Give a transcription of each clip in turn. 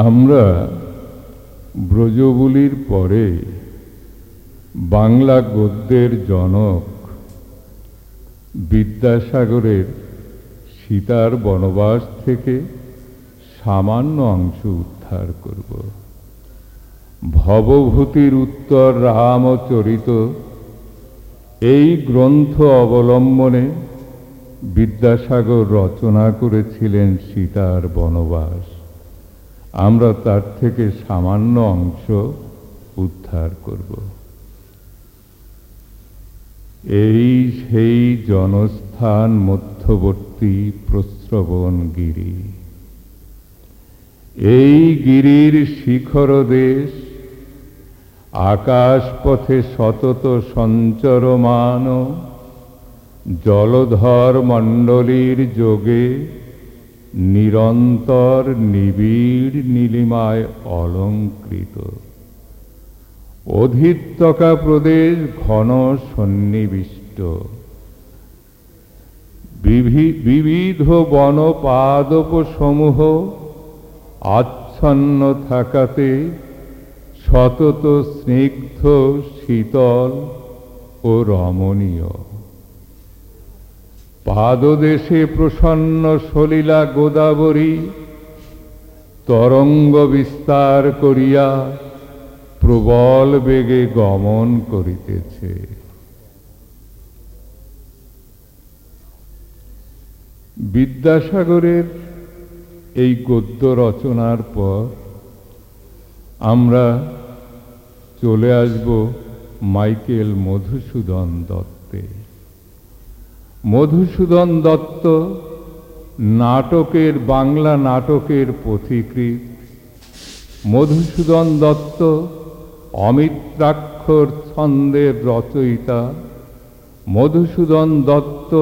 আমরা ব্রজবুলির পরে বাংলা গদ্যের জনক বিদ্যাসাগরের সীতার বনবাস থেকে সামান্য অংশ উদ্ধার করব। ভবভূতির উত্তর রামচরিত এই গ্রন্থ অবলম্বনে বিদ্যাসাগর রচনা করেছিলেন সীতার বনবাস। আমরা তার থেকে সামান্য অংশ উদ্ধার করব। এই সেই জনস্থান মধ্যবর্তী প্রস্রবণ গিরি। এই গিরির শিখর দেশ আকাশ পথে সতত সঞ্চরমান জলধর মণ্ডলীর যোগে নিরন্তর নিবিড় নীলিমায় অলঙ্কৃত। অধিত্যকা প্রদেশ ঘন সন্নিবিষ্ট। বিবিধ বন পাদপ সমূহ আচ্ছন্ন থাকাতে সতত স্নিগ্ধ, শীতল ও রমণীয়। পাদদেশে প্রসন্ন সলিলা গোদাবরী, তরঙ্গ বিস্তার করিয়া প্রবল বেগে গমন করিতেছে। বিদ্যাসাগরের এই গদ্য রচনার পর আমরা চলে আসব মাইকেল মধুসূদন দত্তে মধুসূদন দত্ত নাটকের বাংলা নাটকের পথিকৃত মধুসূদন দত্ত অমিত্রাক্ষর ছন্দের রচয়িতা। মধুসূদন দত্ত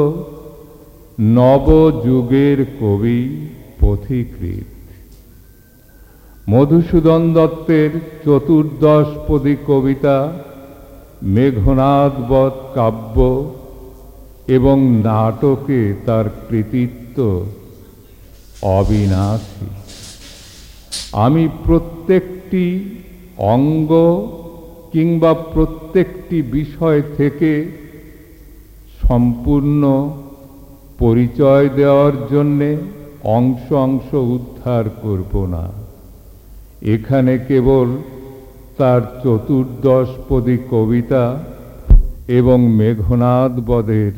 নবযুগের কবি পথিকৃত মধুসূদন দত্তের চতুর্দশপদী কবিতা মেঘনাদবধ কাব্য এবং নাটকে তার কৃতিত্ব অবিনাশী। আমি প্রত্যেকটি অঙ্গ কিংবা প্রত্যেকটি বিষয় থেকে সম্পূর্ণ পরিচয় দেওয়ার জন্যে অংশ অংশ উদ্ধার করব না। এখানে কেবল তার চতুর্দশপদী কবিতা এবং মেঘনাদ বদের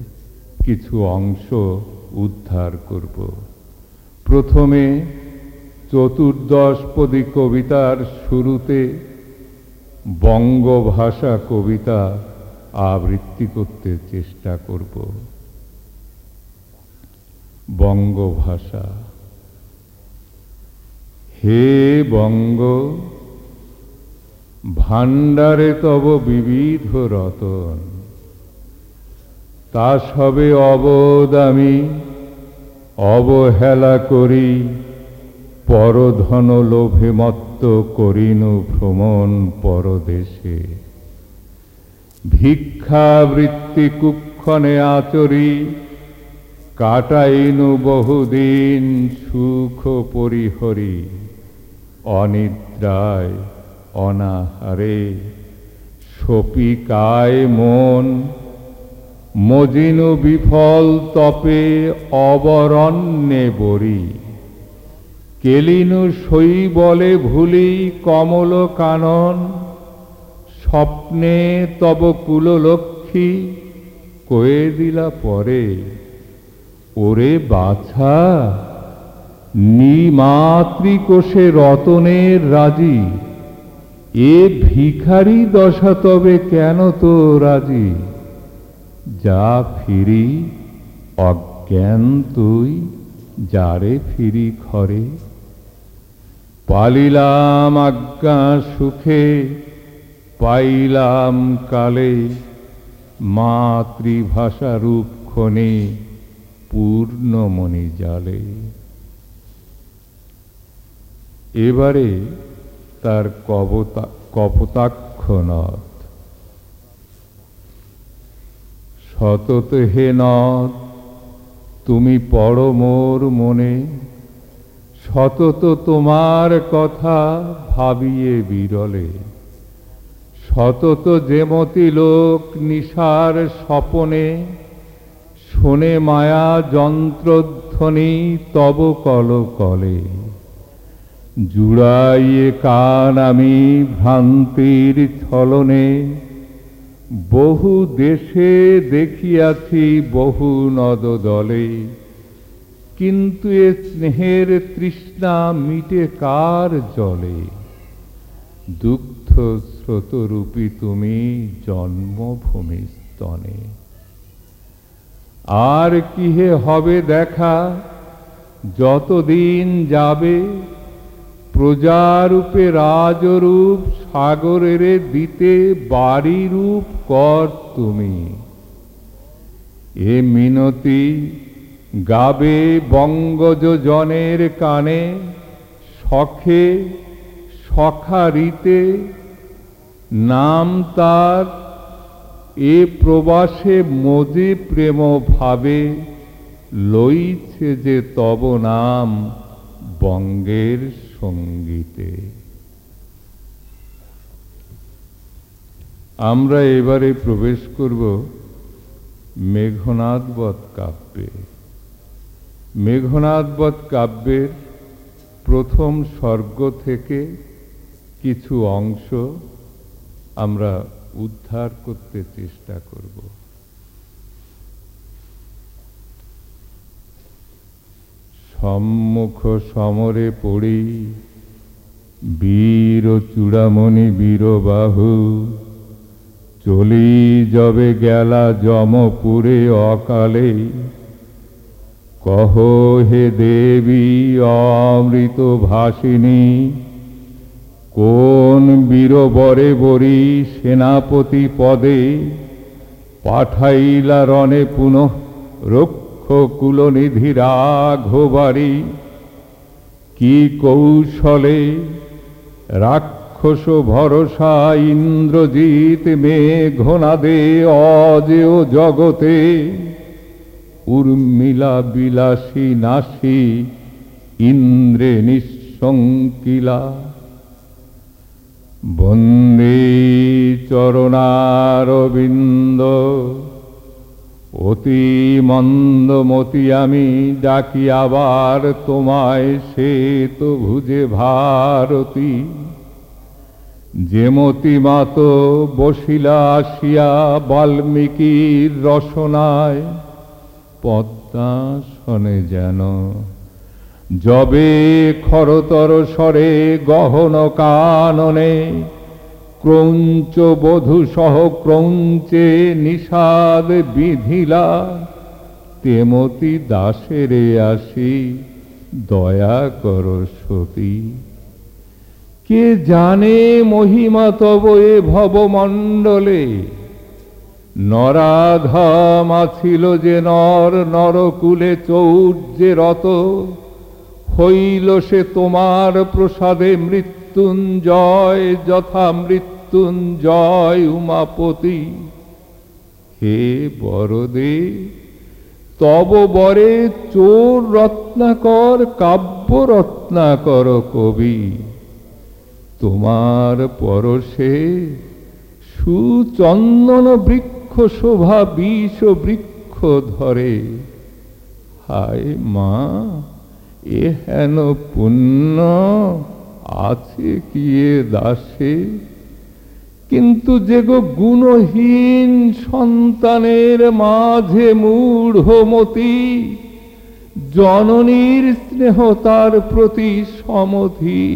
কিছু অংশ উদ্ধার করব। প্রথমে চতুর্দশপদী কবিতার শুরুতে বঙ্গভাষা কবিতা আবৃত্তি করতে চেষ্টা করব। বঙ্গভাষা। হে বঙ্গ, ভাণ্ডারে তব বিবিধ রতন। তা সবে অবদ আমি, অবহেলা করি পরধন লোভে মত্ত করিনু ভ্রমণ পরদেশে। ভিক্ষাবৃত্তি কুক্ষণে আচরি, কাটাইনু বহুদিন সুখ পরিহরি, অনিদ্রায় অনাহারে সপিকায় মন মজিনু বিফল তপে অবরণ্যে বরি। কেলিনু সই বলে ভুলি কমল কানন। স্বপ্নে তব কুললক্ষ্মী কয়ে দিলা পরে, ওরে বাছা, নিমাতৃকোষে রতনের রাজি, এ ভিখারি দশা তবে কেন তো রাজি? যা ফিরি অজ্ঞান তুই, যারে ফিরি ঘরে। পালিলাম আজ্ঞা সুখে, পাইলাম কালে মাতৃভাষা রূপ ক্ষণে পূর্ণমণি জালে। এবারে তার কবতা কপতাক্ষ সতত হে নদ তুমি পড় মোর মনে। সতত তোমার কথা ভাবিয়ে বিরলে। সতত যেমতি লোক নিশার স্বপনে, শোনে মায়া যন্ত্রধ্বনি তব কল কলে জুড়াইয়ে কান আমি ভ্রান্তির ছলনে বহু দেশে দেখিয়াছি বহু নদ দলে কিন্তু এ স্নেহের তৃষ্ণা মিটে কার জলে? দুগ্ধ স্রোতরূপী তুমি জন্মভূমি স্তনে। আর কিহে হবে দেখা? যতদিন যাবে প্রজারূপে রাজরূপ, সাগরের দিতে বাড়ি রূপ কর তুমি। এ মিনতি গাবে বঙ্গজ জনের কানে, শখে সখারিতে, নাম তার এ প্রবাসে মজে প্রেম ভাবে, লইছে যে তব নাম বঙ্গের সঙ্গীতে। আমরা এবারে প্রবেশ করব মেঘনাদবধ কাব্যে। মেঘনাদবধ কাব্যের প্রথম স্বর্গ থেকে কিছু অংশ আমরা উদ্ধার করতে চেষ্টা করব। সম্মুখ সমরে পড়ি। বীর চূড়ামণি বীরবাহু, চলি যবে গেলা যমপুরে অকালে। কহ হে দেবী অমৃত ভাসিনী, কোন বীরবরে বরি সেনাপতি পদে পাঠাইলা রণে পুনঃ রক্ষ কুলনিধি রাঘবারি কি কৌশলে রাক্ষস ভরসা ইন্দ্রজিৎ মেঘনাদে অজেয় জগতে উর্মিলা বিলাসী নাসী ইন্দ্রে নিঃসঙ্কিলা বন্দে চরণারবিন্দ। অতি মন্দমতি আমি ডাকি আবার তোমায়, সে তো ভুজে ভারতী। যেমতি মাত বসিলা আসিয়া বাল্মীকির রসনায়, পদ্মাসনে যেন যবে খরতর স্বরে গহন কাননে ক্রৌঞ্চ বধূ সহ ক্রৌঞ্চে নিষাদ বিধিলা। তেমতি দাসেরে আসি, দয়া কর সতী। কে জানে মহিমা তব এ ভবমণ্ডলে? নরাধম আছিল যে নর, নরকুলে চৌর্যে রত। হইল সে তোমার প্রসাদে মৃত্যুঞ্জয় যথা মৃত্যুঞ্জয় উমাপতি। হে বরদে, তব বরে চোর রত্নাকর, কাব্য রত্নাকর কবি। তোমার পরশে সুচন্দন বৃক্ষ শোভা বিষ বৃক্ষ ধরে। হায় মা এ হেন পুণ্য আছে কি দাসে? কিন্তু যে গো গুণহীন সন্তানের মাঝে মূঢ়মতি জননীর স্নেহ তার প্রতি সমধি।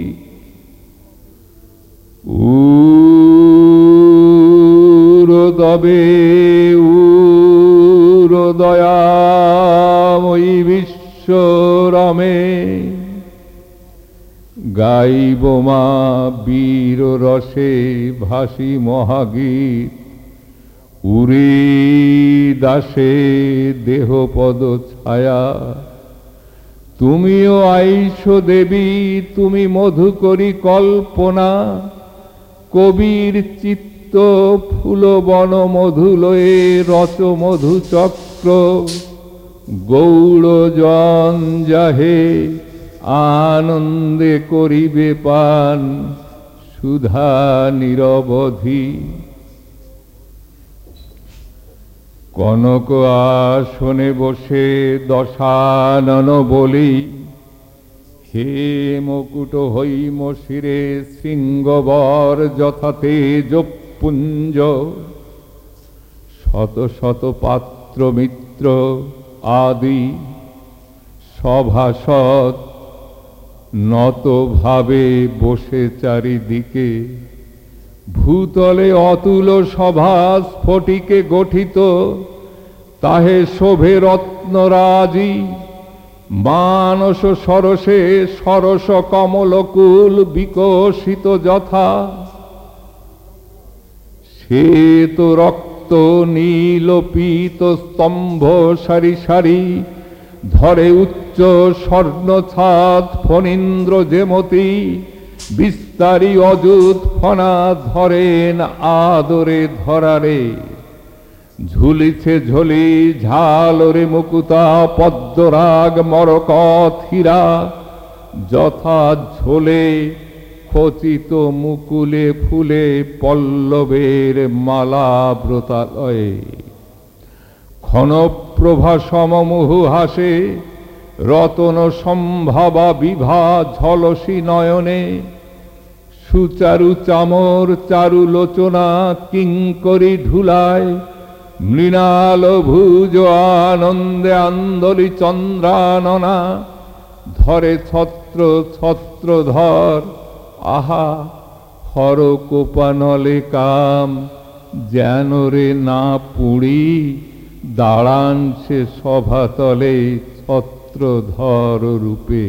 উরদবে, উরদয়াময়ী বিশ্বরমে গাইব মা বীর রসে ভাসি মহাগীত। উরি দাসে দেহপদ ছায়া। তুমিও আইস দেবী, তুমি মধু করি কল্পনা। কবির চিত্ত ফুল বন মধুলয়ে রচ মধু চক্র গৌড় জন যাহে আনন্দে করিবে পান সুধা নিরবধি। কনক আসনে বসে দশানন বলি, হে মুকুট হৈম শিরে শৃঙ্গবর যথাতে পুঞ্জ শত শত পাত্র মিত্র আদি সভাসদ নত ভাবে বসে চারিদিকে, ভূতলে অতুল সভা স্ফটিকে গঠিত, তাহে শোভে রত্নরাজি, মানস সরসে সরস কমলকুল বিকশিত যথা। শ্বেত রক্ত নীল পীত স্তম্ভ সারি সারি ধরে উচ্চ স্বর্ণ ছাদ ফণীন্দ্র যেমতি, বিস্তারি অযুত ফনা ধরেন আদরে ধরারে। ঝুলিছে ঝুলি ঝালরে মুকুতা পদ্মরাগ মরকথ হীরা, যথা ঝোলে খচিত মুকুলে ফুলে পল্লবের মালা ব্রতালয়ে। ক্ষণপ্রভা সমমুহু হাসে, রতন সম্ভাবা বিভা ঝলসি নয়নে, সুচারু চামর চারু লোচনা কিঙ্করি ঢুলায়, মৃণাল ভুজ আনন্দে আন্দোলি চন্দ্রাননা, ধরে ছত্র ছত্র ধর, আহা, হর কোপানলে কাম, যেন রে না পুড়ি দাঁড়ান সে সভাতলে ছত্রধর রূপে।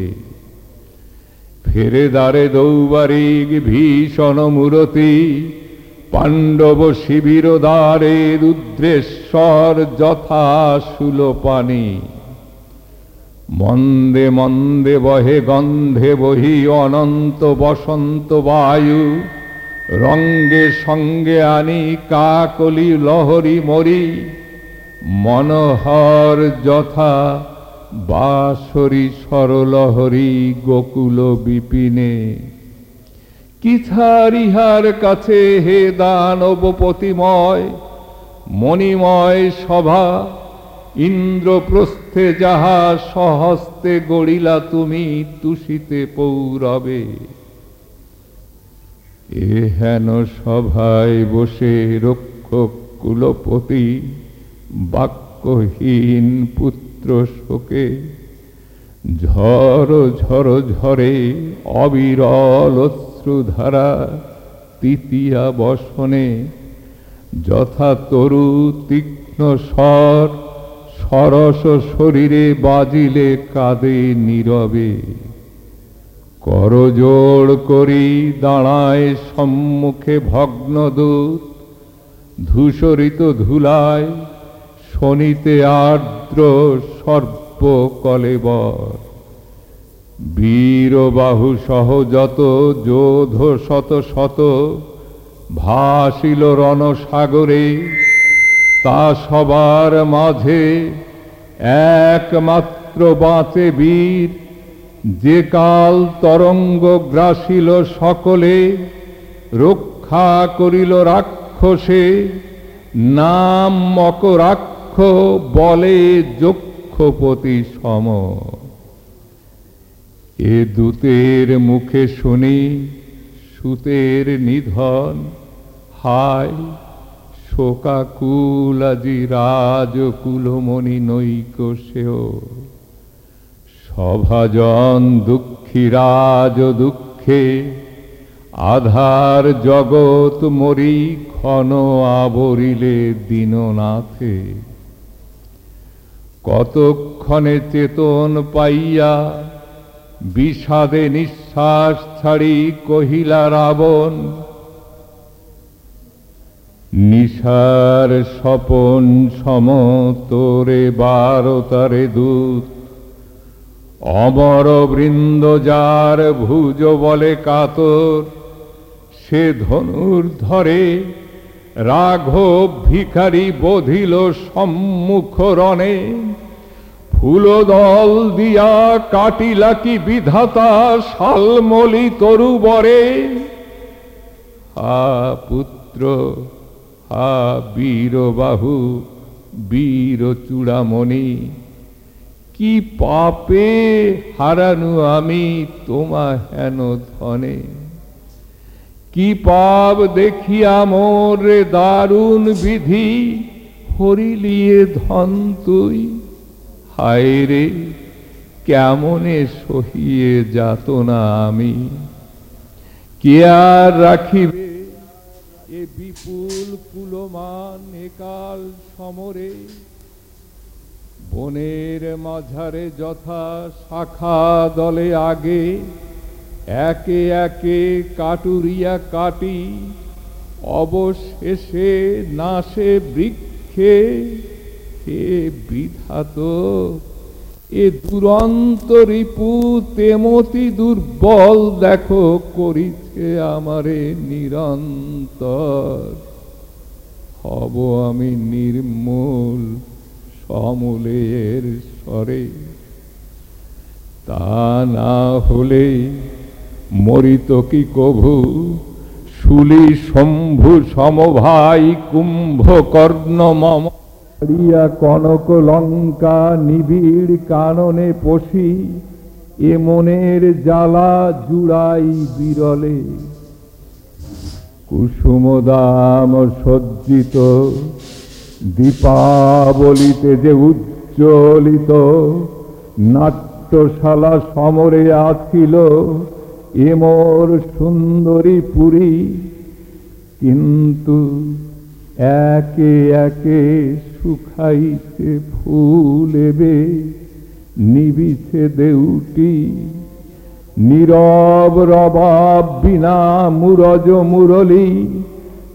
ফেরে দ্বারে দৌবারিক ভীষণ মূরতি, পাণ্ডব শিবির দ্বারে রুদ্রেশ্বর যথা পানি মন্দে মন্দে বহে গন্ধে বহি অনন্ত বসন্ত বায়ু, রঙ্গে সঙ্গে আনি কাকলি লহরি মরি। মনোহর যথা বাসরি সরলহরি গোকুল বিপিনে। কিথারিহার কাছে হে দানবপতিময় মণিময় সভা, ইন্দ্রপ্রস্থে যাহা সহস্তে গড়িলা তুমি তুষিতে পৌরবে। এ হেন সভায় বসে রক্ষক কুলপতি বাক্যহীন পুত্র শোকে ঝড় ঝড় ঝরে অবিরল অশ্রুধারা তৃতীয়া বসনে। যথা তরু তীক্ষ্ণ স্বর, সরস শরীরে বাজিলে কাঁদে নীরবে। করজোড় করি দাঁড়ায় সম্মুখে ভগ্নদূত, ধূসরিত ধুলায় শনিতে আর্দ্র সর্প কলেবর বীরবাহু সহ যত যোধ শত শত ভাসিল রণসাগরে, তা সবার মাঝে একমাত্র বাঁচে বীর। যে কাল তরঙ্গ গ্রাসিল সকলে, রক্ষা করিল রাক্ষসে, নাম মকরাক্ষ বলে যক্ষপতি সম। এ দূতের মুখে শুনি সুতের নিধন। হায়, শোকাকুল আজি রাজকুলমণি নৈক সেও সভাজন দুঃখী রাজ দুঃখে, আধার জগৎ মরি ক্ষণ আবরিলে দীননাথে। কতক্ষণে চেতন পাইয়া বিষাদে নিঃশ্বাস ছাড়ি কহিলা রাবণ, নিশার স্বপন সম তোরে বারতারে দূত। অমর বৃন্দ যার ভুজ বলে কাতর, সে ধনুর ধরে রাঘব ভিখারি বধিল সম্মুখ রণে, ফুলদল দিয়া কাটিলা কি বিধাতা শালমলি তরু বরে হা পুত্র, হা বীরবাহু, বীর চূড়ামণি, কি পাপে হারানু আমি তোমা হেন ধনে? কি পাপ দেখিয়া মোর দারুণ বিধি হরিলিয়ে ধন তুই। হায় রে, কেমনে সহিয়ে যাত না আমি। কে আর রাখিবে এ বিপুল কুলমান একাল সমরে? বনের মাঝারে যথা শাখা দলে আগে একে একে কাটুরিয়া কাটি, অবশেষে নাশে বৃক্ষে। হে বিধাত, এ দুরন্ত রিপু তেমতি দুর্বল দেখো, করিছে আমারে নিরন্তর। হব আমি নির্মূল সমূলের স্বরে। তা না হলে মরিত কি কভু? শুলি শম্ভু সমভাই কুম্ভকর্ণ মম। রিয়া কনক লঙ্কা নিবিড় কাননে পশি এ মনের জ্বালা জুড়াই বিরলে। কুসুমদাম সজ্জিত দীপাবলিতে যে উজ্জ্বলিত নাট্যশালা সমরে আছিল এমর সুন্দরী পুরী। কিন্তু একে একে শুকাইছে ফুলেবে নিবিছে দেউটি। নীরব রবাব বিনা মুরজ মুরলি,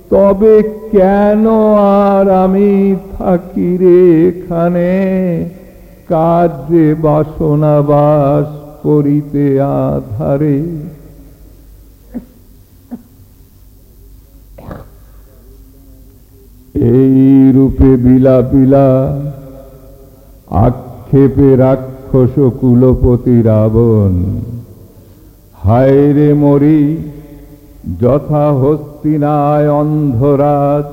তবে কেন আর আমি থাকি রে এখানে? কার্যে বাসনা বাস করিতে আধারে। এই রূপে বিলা বিলাপিলা আক্ষেপে রাক্ষস কুলপতি রাবণ। হায় রে মরি যথা হস্তিনায় অন্ধরাজ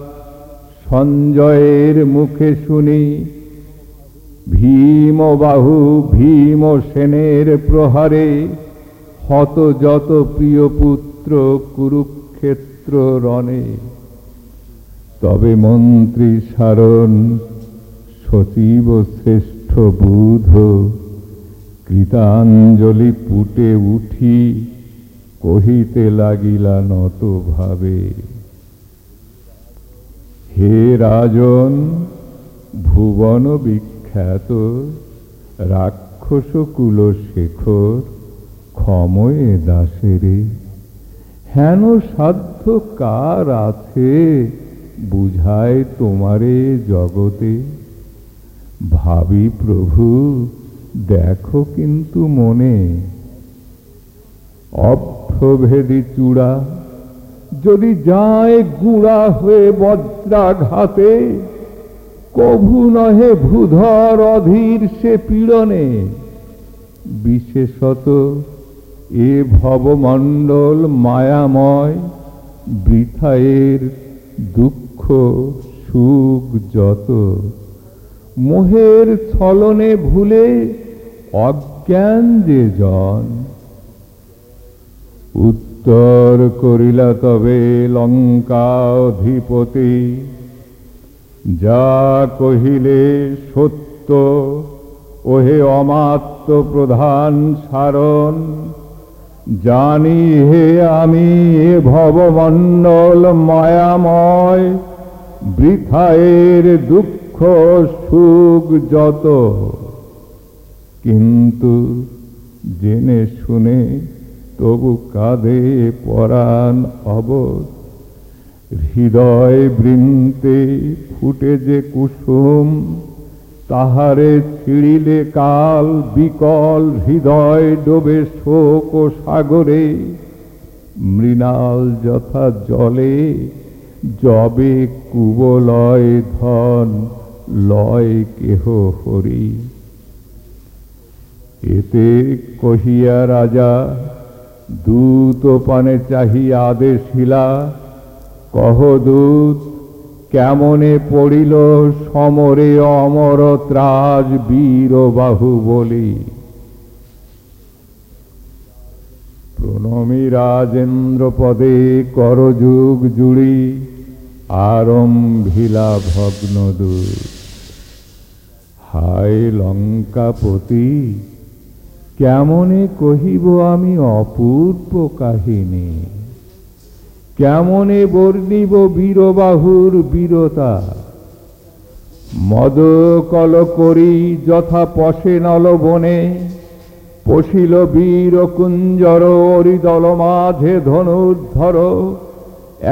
সঞ্জয়ের মুখে শুনি ভীম বাহু ভীম সেনের প্রহারে, হত যত প্রিয় পুত্র কুরুক্ষেত্র রণে। তবে মন্ত্রী সারণ, সচিব শ্রেষ্ঠ বুধ, কৃতাঞ্জলি পুটে উঠি, কহিতে লাগিলা নত ভাবে। হে রাজন, ভুবন বিখ্যাত রাক্ষস কুল শেখর ক্ষময়ে দাসেরে হেন সাধ্য কার আছে বুঝায় তোমারে জগতে। ভাবি প্রভু, দেখো কিন্তু মনে। অভ্রভেদী চূড়া, যদি যায় গুড়া হয়ে বজ্রাঘাতে কভু নহে ভূধর অধীর সে পীড়নে। বিশেষত এ ভবমণ্ডল মায়াময়, বৃথায়ের দুঃখ সুখ যত। মোহের ছলনে ভুলে অজ্ঞান যে জন। উত্তর করিলা তবে লঙ্কা অধিপতি। যা কহিলে সত্য, ওহে অমাত্য প্রধান সারণ, জানি হে আমি এ ভবমণ্ডল মায়াময়, বৃথায়ের দুঃখ সুখ যত। কিন্তু জেনে শুনে তবু কাঁদে পরাণ অবধ। হৃদয় বৃন্তে ফুটে যে কুসুম, তাহারে ছিড়িলে কাল বিকল হৃদয় ডোবে শোক ও সাগরে। মৃণাল যথা জলে জবে কুবলয় ধন লয় কেহ হরি। এতে কহিয়া রাজা, দূত পানে চাহিয়া আদেশিলা কহ দূত, কেমনে পড়িল সমরে অমর ত্রাজ বীর বাহু বলি? প্রণমী রাজেন্দ্র পদে করযুগ জুড়ি, আরম্ভিলা ভগ্নদূর হায় লঙ্কাপতি, কেমনে কহিব আমি অপূর্ব কাহিনী? কেমনে বর্ণিব বীরবাহুর বীরতা? মদ কল করি যথা পশে নলবনে পশিল বীর কুঞ্জর অরিদল মাঝে ধনুর্ধর।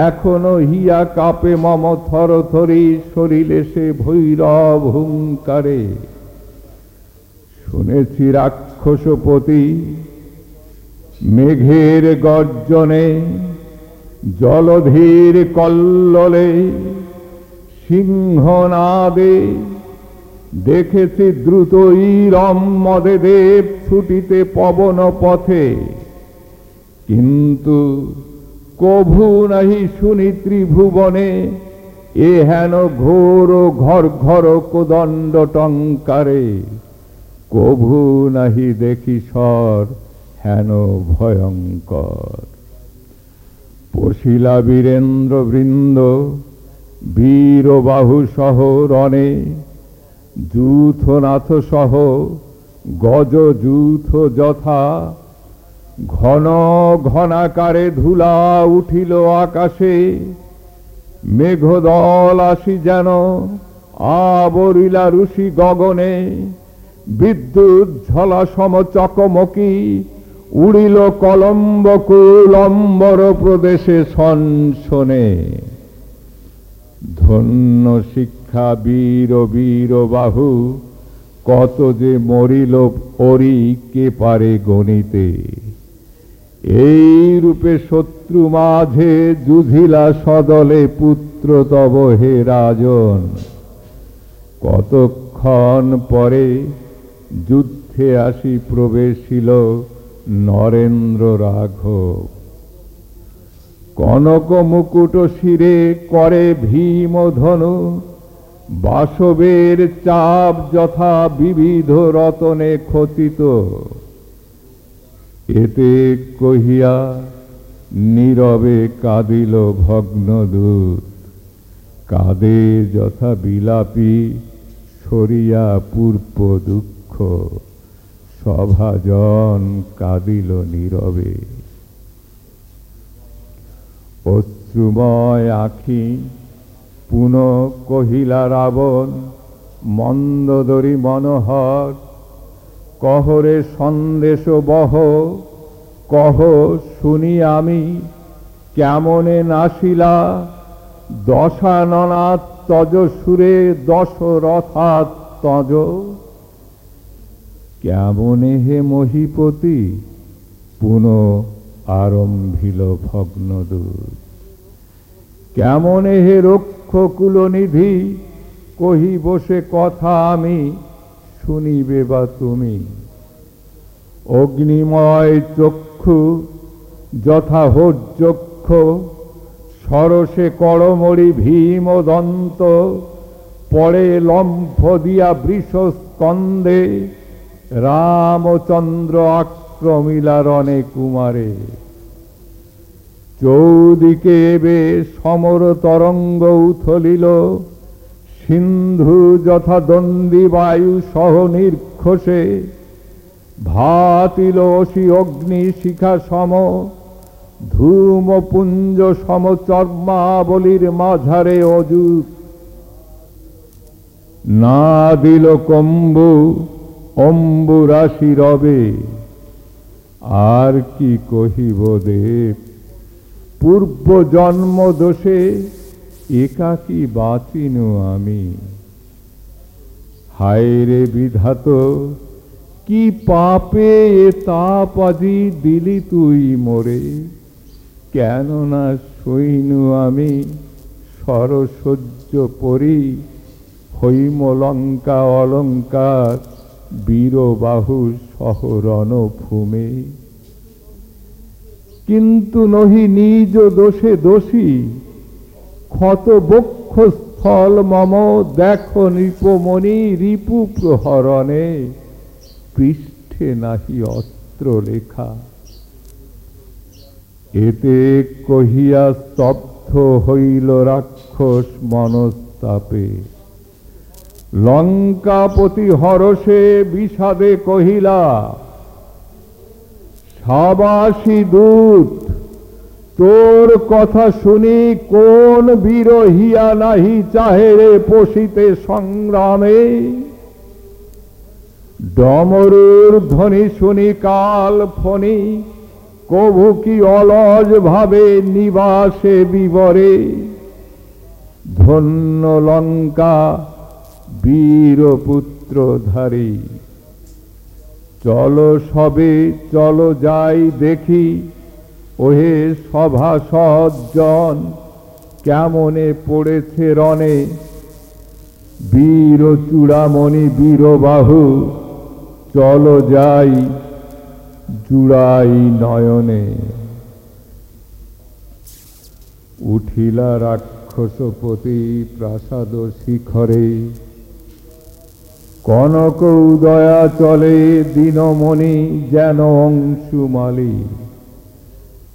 এখনও হিয়া কাপে মম থর থরি শরীরে সে ভৈরব হুঙ্কারে। শুনেছি রাক্ষসপতি মেঘের গর্জনে জলধীর কল্ললে সিংহনাদে দেখেছি দ্রুত ইরম মদে দেব ছুটিতে পবন পথে। কিন্তু কভু নাহি শুনি ত্রিভুবনে, এ হেন ঘোর ঘর ঘর কোদণ্ড টঙ্কারে। কভু নাহি দেখি সর হেন ভয়ঙ্কর। পশিলা বীরেন্দ্র বৃন্দ বীর বাহু সহ রণে, যূথনাথ সহ গজ যূথ যথা, ঘন ঘনাকারে ধুলা উঠিল আকাশে, মেঘদল আসি যেন আবরিলা ঋষি গগনে, বিদ্যুৎ ঝলা সম চকমকি উড়িল কলম্ব কুলম্বর প্রদেশে শনে। ধন্য শিক্ষা বীর বীর বাহু, কত যে মরিল পরি কে পারে গণিতে। এই রূপে শত্রু মাঝে যুধিলা সদলে পুত্র তব হে রাজন। কতক্ষণ পরে যুদ্ধে আসি প্রবেশিল নরেন্দ্র রাঘব, কনক মুকুট শিরে করে ভীম ধনু বাসবের চাপ যথা বিবিধ রতনে খচিত। এতে কহিয়া নীরবে কাঁদিল ভগ্নদূত, কাঁদে যথা বিলাপী সরিয়া পূর্ব দুঃখ সভাজন কাঁদিল নীরবে। অশ্রুময় আখি পুন কহিলা রাবণ মন্দদরি মনোহর, কহরে সন্দেশ বহ, কহ শুনি আমি কেমনে নাসিলা দশাননাথ তজ সুরে দশরথাৎ তজ। কেমনে হে মহিপতি? পুন আরম্ভিল ভগ্নদূর কেমনে হে রক্ষ কুলনিধি কহি বসে কথা আমি, শুনিবে বা তুমি? অগ্নিময় চক্ষু যথা হোজ্যক্ষ সরসে করমরি ভীম দন্ত পরে লম্ফ দিয়া বৃষ স্কন্দে রামচন্দ্র আক্রমিলা রণে কুমারে। চৌদিকে এবে সমর তরঙ্গ উথলিল। সিন্ধু যথা দণ্ডী বায়ু সহ নির্ঘোষে। ভাতিল অসি অগ্নি শিখা সম। ধূম পুঞ্জ সম চর্মাবলীর মাঝারে অযুত। না দিল কম্বু। অম্বু রাশি রবে, আর কি কহিব দেব? পূর্ব জন্ম দোষে একাকি বাঁচিনু আমি। হায় রে বিধাত, কি পাপে এ তাপ আজি দিলি তুই মোরে? কেননা সইনু আমি সরসহ্য পরি হৈম লঙ্কা অলঙ্কার বীরবাহু শহরণ ভূমে কিন্তু নহি নিজ দোষে দোষী ক্ষত বক্ষ স্থল মম দেখো নৃপমণি রিপু প্রহরণে, পৃষ্ঠে নাহি অস্ত্র লেখা। এতে কহিয়া স্তব্ধ হইল রাক্ষস মনস্তাপে। লঙ্কাপতি হরসে বিষাদে কহিলা, সাবাসী দূত, তোর কথা শুনি কোন বীর হিয়া নাহি চাহেরে পশিতে সংগ্রামে? ডমরুর ধ্বনি শুনি কাল ফণি, কভু কি অলজ ভাবে নিবাসে বিবরে? ধন্য লঙ্কা বীরপুত্রধারী, চলো সবে, চলো যাই দেখি, ওহে সভা সজ্জন কেমনে পড়েছে রণে? বীর চূড়ামণি, বীরবাহু, চলো যাই জুড়াই নয়নে। উঠিলা রাক্ষসপতি প্রাসাদ শিখরে কনক উদয়া চলে দিনমণি যেন অংশুমালি।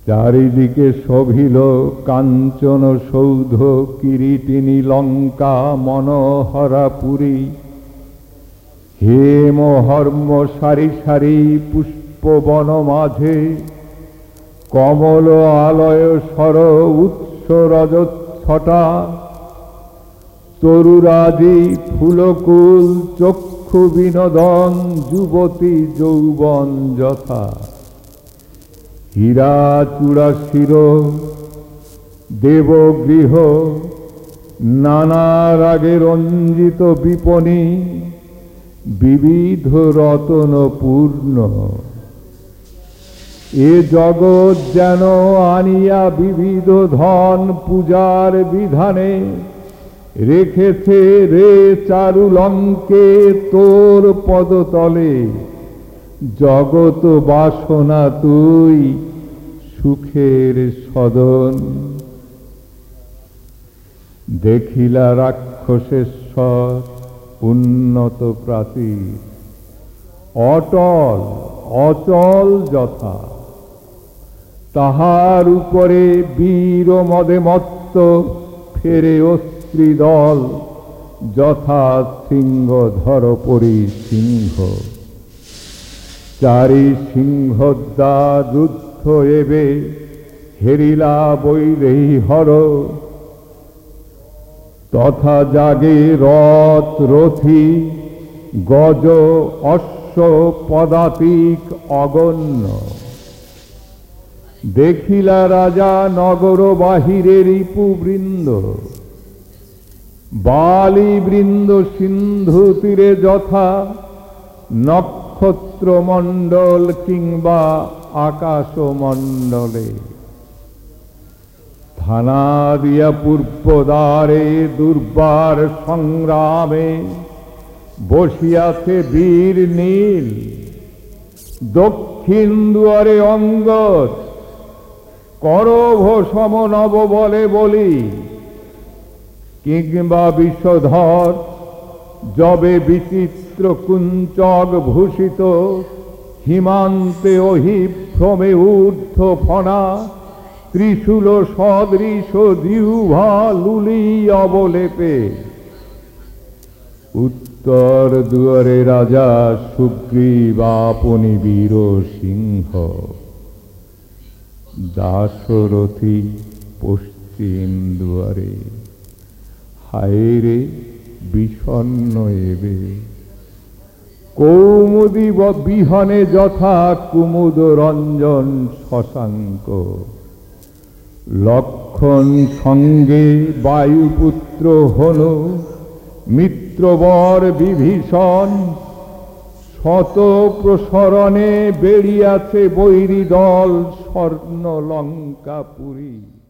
চারিদিকে শোভিল কাঞ্চন সৌধ কিরিটিনী লঙ্কা মনোহরা পুরী হেম হর্ম সারি সারি পুষ্পবন মাঝে। কমল আলয় সর উৎস রজৎছটা তরুরাজি ফুলকুল, চক্ষু বিনোদন, যুবতী যৌবন যথা। হীরা, চূড়া শির দেবগৃহ নানা রাগে রঞ্জিত বিপণী, বিবিধ রতন পূর্ণ। এ জগৎ যেন আনিয়া বিবিধ ধন পূজার বিধানে রেখেছে রে চারু লঙ্কে তোর পদতলে। জগত বাসনা তুই সুখের সদন। দেখিলা রাক্ষসেশ্বর উন্নত প্রাচীর। অটল, অচল যথা। তাহার উপরে বীর মদে মত্ত ফেরে অস্ত্রীদল যথা সিংহ ধর পরি সিংহ। চারি সিংহদ্বা রুদ্ধ এবে, হেরিলা বৈরেহী হর। তথা জাগে রথ রথি, গজ অশ্ব পদাতিক অগণ্য। দেখিলা রাজা নগর বাহিরে রিপুবৃন্দ বালি বৃন্দ সিন্ধু তীরে যথা নক্ষত্র মণ্ডল কিংবা আকাশ মণ্ডলে থানা দিয়া পূর্বদ্বারে দুর্বার সংগ্রামে বসিয়াছে বীর নীল। দক্ষিণ দুয়ারে অঙ্গদ করভ সম নব বলে বলি। কিংবা বিষধর যবে বিচিত্র কুঞ্চক ভূষিত হিমান্তে অহিভ্রমে ঊর্ধ্ব ফনা ত্রিশূল সদৃশ জিহ্বা লুলি অবলেপে উত্তর দুয়ারে রাজা সুগ্রীব আপনি বীর সিংহ দাসরথী পশ্চিম দুয়ারে। হায়রে বিষণ্ন এবে। কৌমুদি বিহনে যথা কুমুদ রঞ্জন শশাঙ্ক। লক্ষণ সঙ্গে বায়ুপুত্র হল, মিত্রবর বিভীষণ। শত প্রসরণে বেরিয়াছে বৈরী দল স্বর্ণ লঙ্কাপুরী